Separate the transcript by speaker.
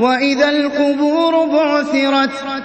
Speaker 1: وَإِذَا الْقُبُورُ بُعْثِرَتْ